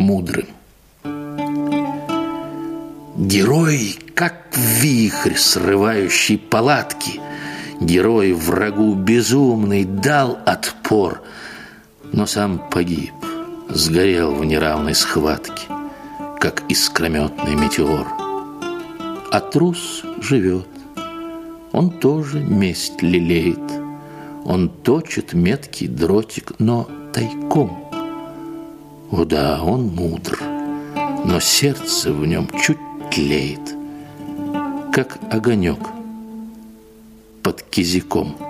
мудрым. Герой, как вихрь, срывающий палатки, Герой врагу безумный дал отпор, Но сам погиб, сгорел в неравной схватке, Как искрометный метеор. А трус живет, он тоже месть лелеет, Он точит меткий дротик, но тайком. О да, он мудр, но сердце в нем чуть тлеет, как огонек под кизиком.